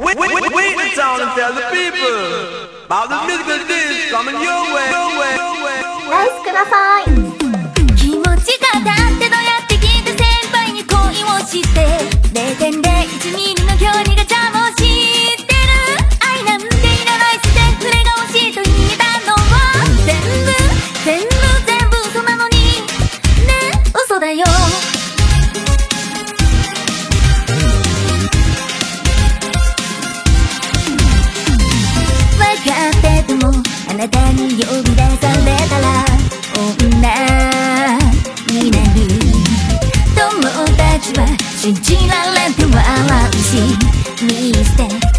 Wait, wait, wait, wait the town and tell the people about the musical things coming your way. Your way. ナイスください気持ちがだってどうやって聞いた先輩に恋をして0.01ミリの距離がなに呼び出されたら女になる友達は信じられて笑うし見捨て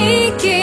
kiki.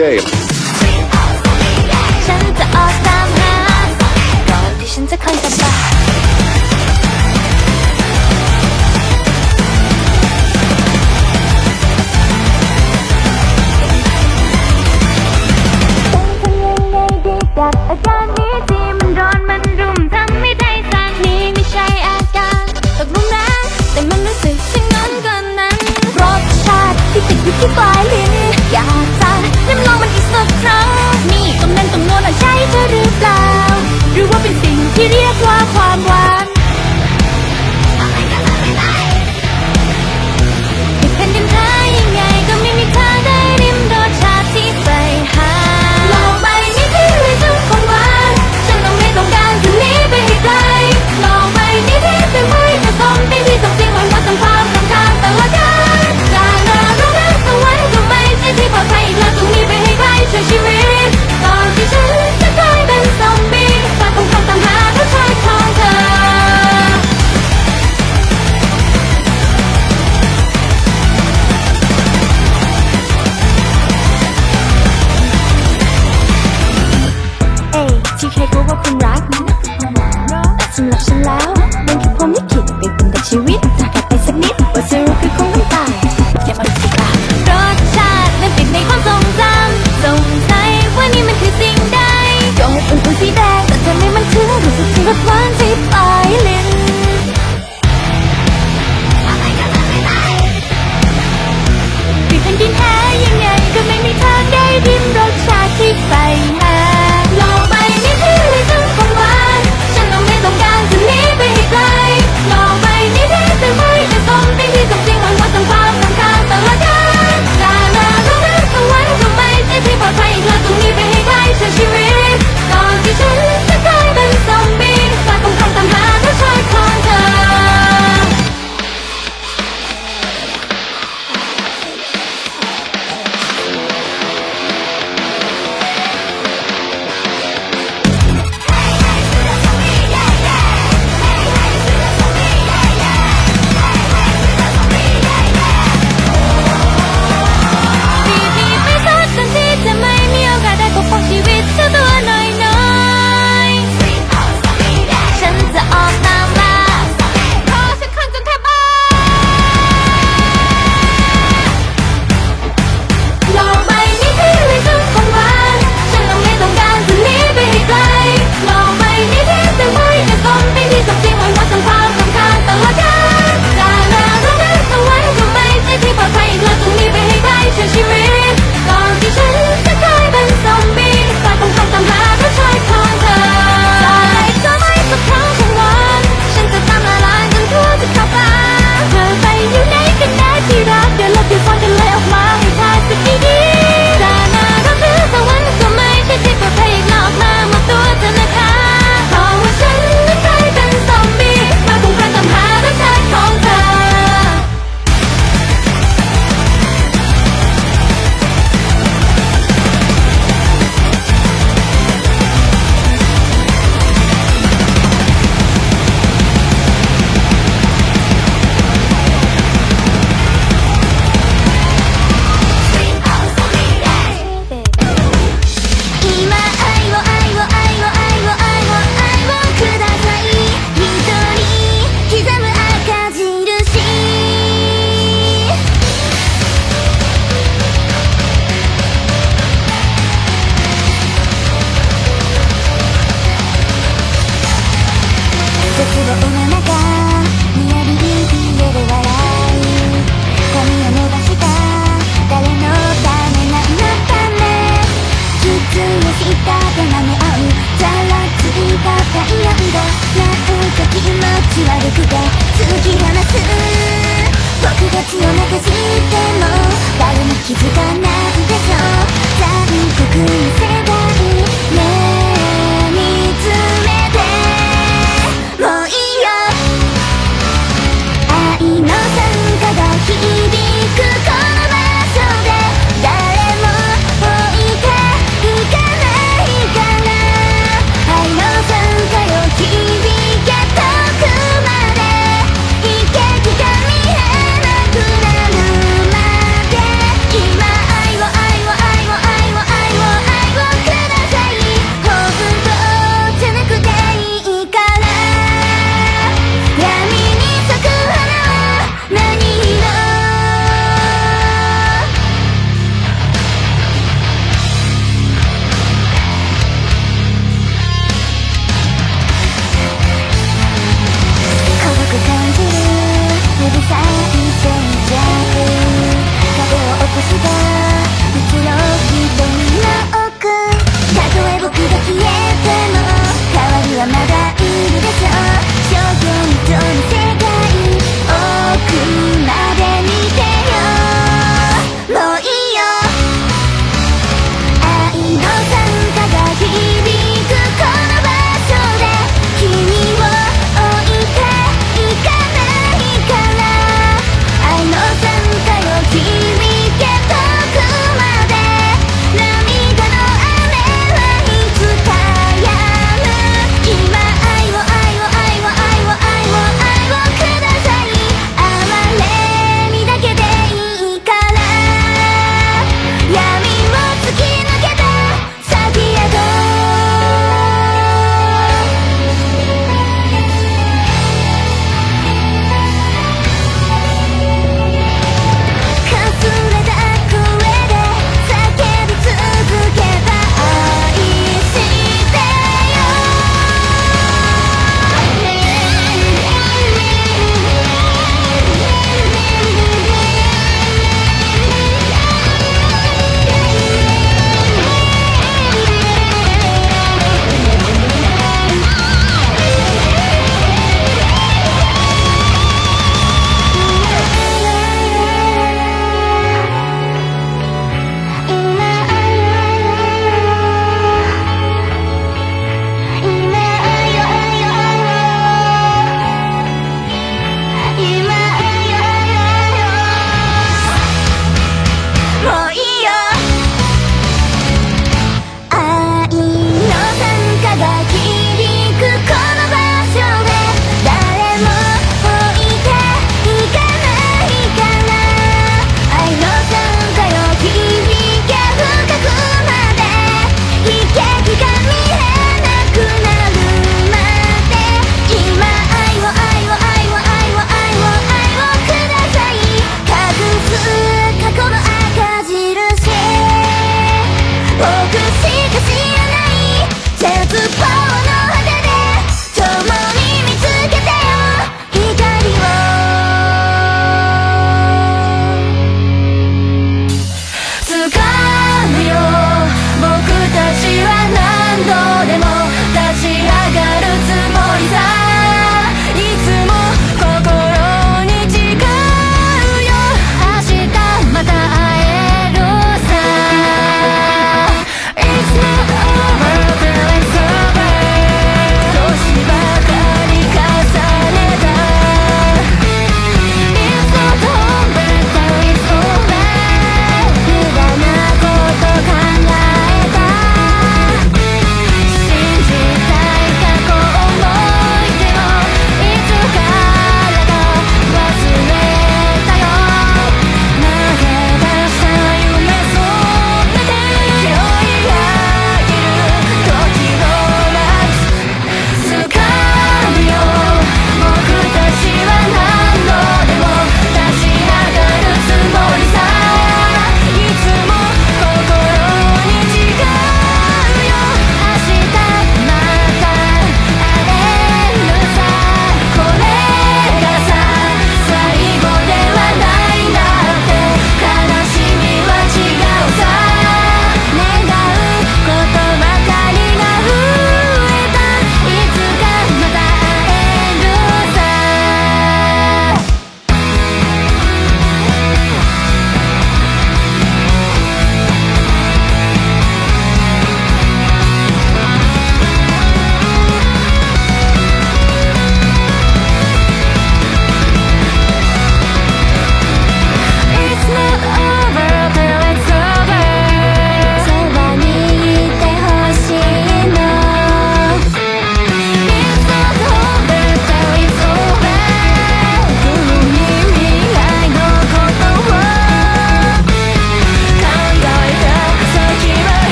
Okay.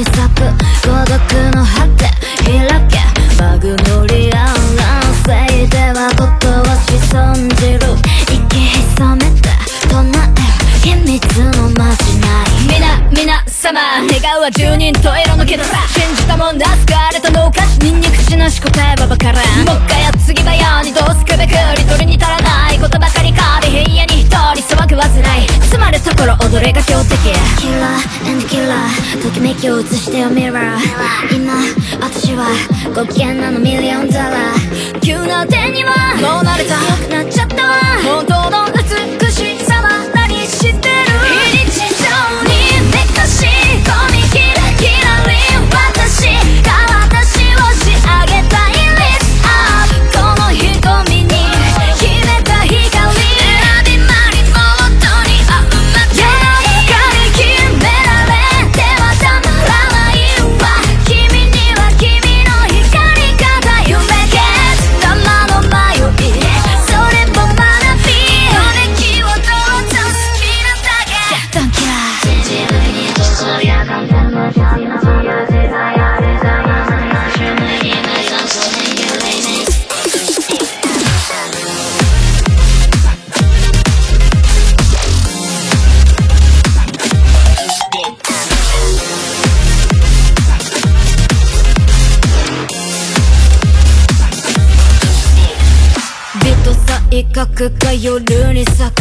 に孤独の果て開け。バグのリアン乱ではことをし、存じる。息潜めて唱え秘密のまじない皆皆様願顔は十人十色のけどさ信じたもんだ救われたのか。しにんにくしなし答えはばから。もっかや次はようにどうすくべく。リトリに足られた頃踊れが強敵 Killer and ときめきを映してよミラー。今私はご機嫌なのミリオンザラー。急な手にはもう慣れた。良くなっちゃったわ。本当のく通るに咲く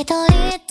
一人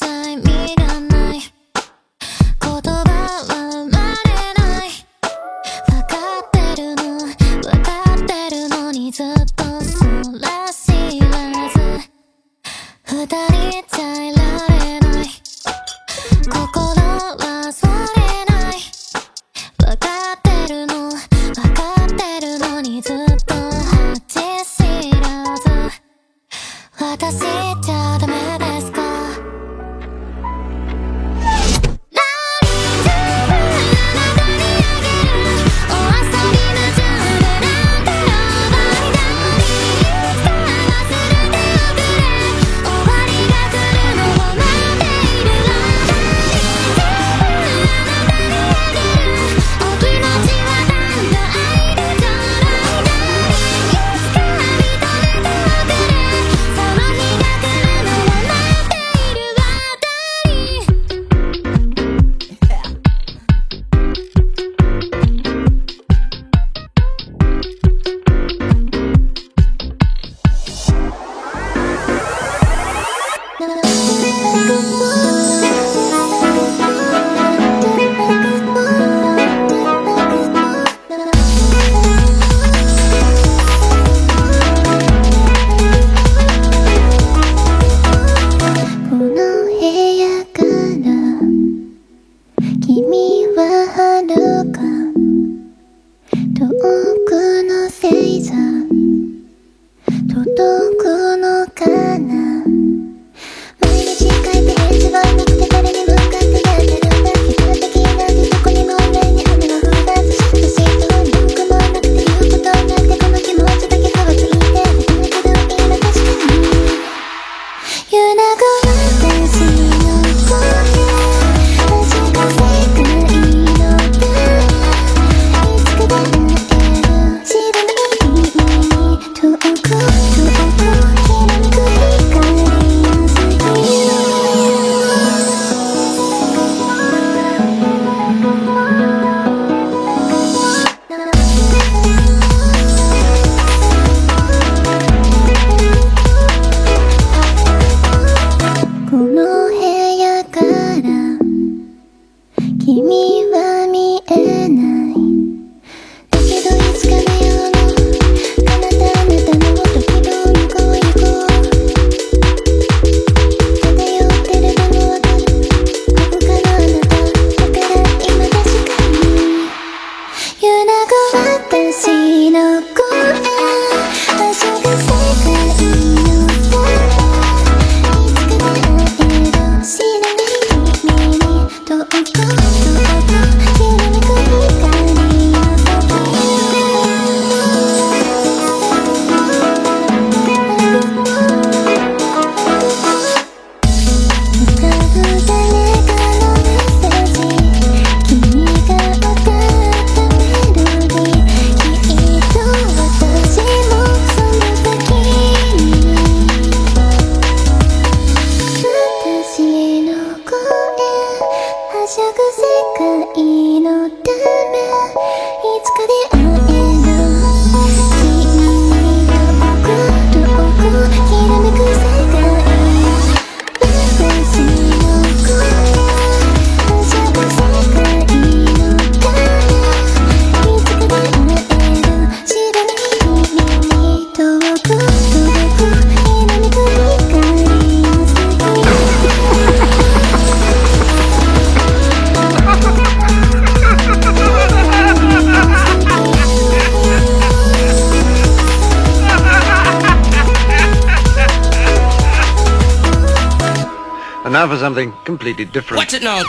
completely different. What's it now?